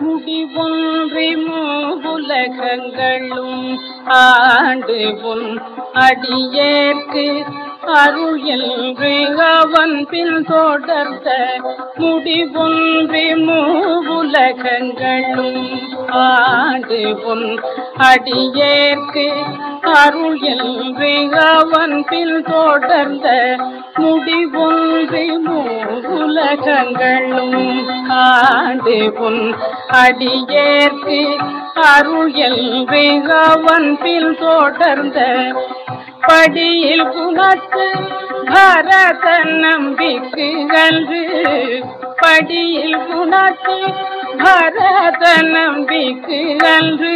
முடிவொன்றி மூவுலகங்களும் ஆண்டு உன் அடியேற்கு அருள் என்று அவன் பின் தொடர்ந்த முடிவொன்றி மூவுலகங்களும் ஆண்டு உன் அடியேற்கு அருள் என்று அவன் பின் தொடர்ந்த முடிவொன்றி மூவுலகங்களும் ஆண்டு உன் அடியேற்கு அருள் என்று அவன் பின் தொடர்ந்த படியில் புலத்து பரத நம்பிக்கு அன்று படியில் புலத்து பரத நம்பிக்கு அன்று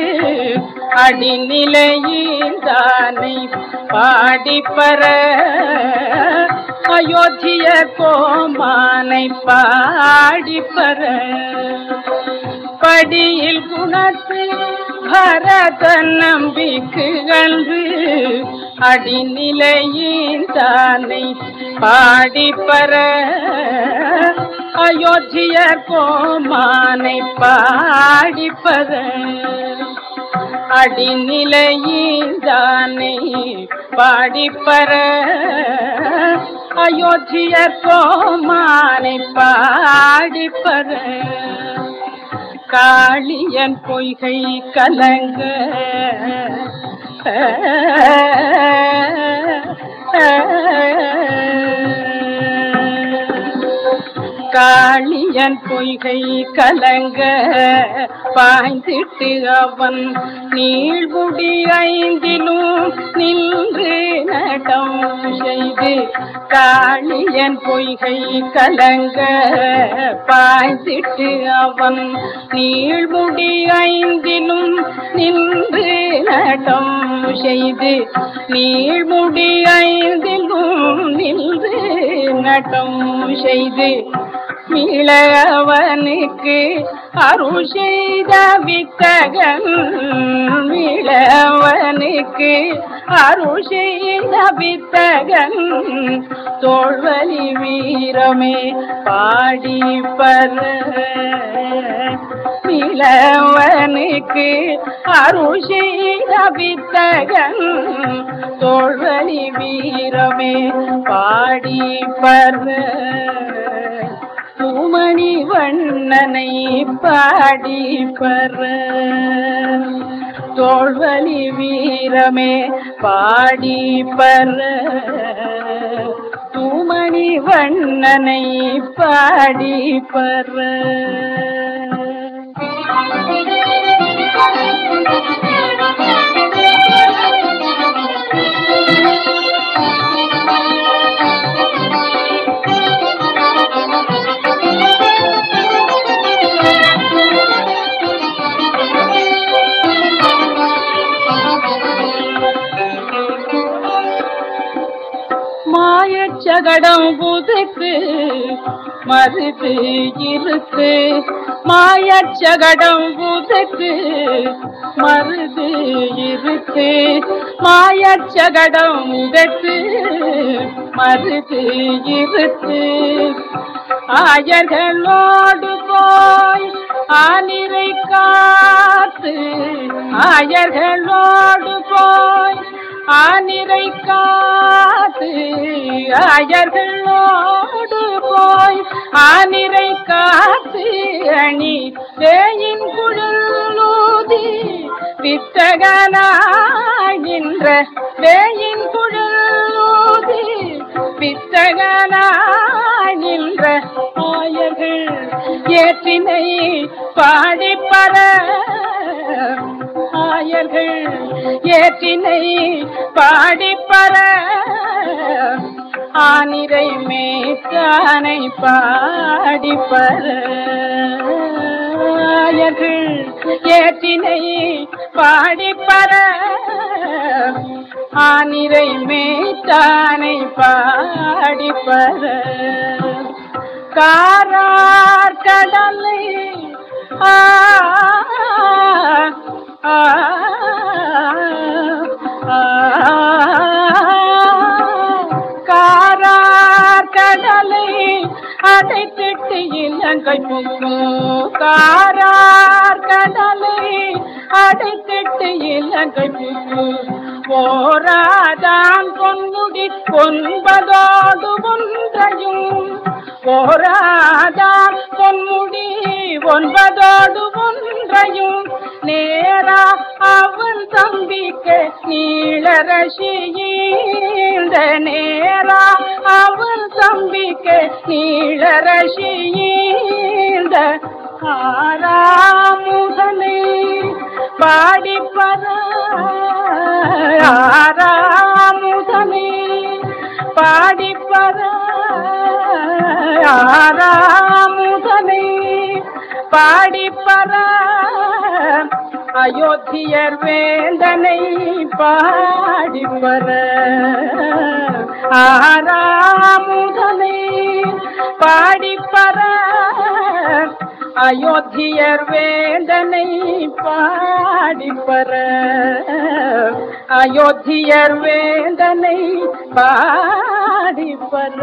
அடிநிலையில் தானே பாடி பர. அயோத்திய கோமானை பாடி பர. படியில் குணத்து பரத நம்பிக்கு அன்று அடிநிலையில் தானை பர அயோத்தியர் கோமானை பாடிப்பத அடிநிலையில் தானை பாடிப்பற அயோத்தியர் கோமானை பாடிப்பற காளியன் பொய்கை கலங்க காளியன் பொய்கை கலங்க பாய்ந்திட்டு அவன் நீழ்முடி ஐந்திலும் நின்று நடம் செய்து காளியன் பொய்கை கலங்க பாய்ந்திட்டு அவன் நீழ்முடி ஐந்திலும் நின்று நடம் செய்து நீழ்முடி ஐந்திலும் நின்று நடம் செய்து மீளவனுக்கு அருள் செய்த வித்தகன் மீளவனுக்கு அருள் செய்த வித்தகன் தோல்வலி வீரமே பாடி பர நிலவனுக்கு அருள் செய்த வித்தகன் தோல்வலி வீரமே பாடி பர பூமணி வண்ணனை பாடி பர தோல்வலி வீரமே பாடி பர தூமணி வண்ணனை பாடி பர Thank you. சகடம் புதுக்கு மருது இருக்கு மாயச்சகடம் புதுக்கு மருது இருக்கு மாயச்சகடம் உதற்கு மருது இருக்கு ஆயர்களோடு போ அயர்களோடு போய் ஆனிரை காத்து அணி தேயின் குழலூதி வித்தகனாகின்ற தேயின் குழலூதி வித்தகனாகின்ற ஆயர்கள் ஏற்றினை பாடிப்பற ஆயர்கள் ஏற்றினை பாடிப்பற ஆனிரை மேற்கானை பாடிப்பர். ஏற்றினை பாடிப்பர. ஆனிரை மேற்கானை பாடிப்பர. காரார் கடலை ஆ, இலங்கை புக்கும் கடலை அடைத்திட்டு இலங்கை புகு போராதான் பொன்முடி ஒன்பதோடு ஒன்றையும் போராதான் பொன்முடி ஒன்பதோடு ஒன்றையும். நேரா அவன் தம்பிக்கு நீளரசியீந்த நேரா அவன் தம்பிக்கு நீளரசியீந்த ஆறாமுகனை பாடிப்பற ஆறாமுகனை பாடிப்பற ஆறாமுகனை பாடிப்பற அயோத்தியர் வேந்தனை பாடிவர ஆராமுதனை பாடிப்பற அயோத்தியர் வேந்தனை பாடிப்பற அயோத்தியர் வேந்தனை பாடிப்பற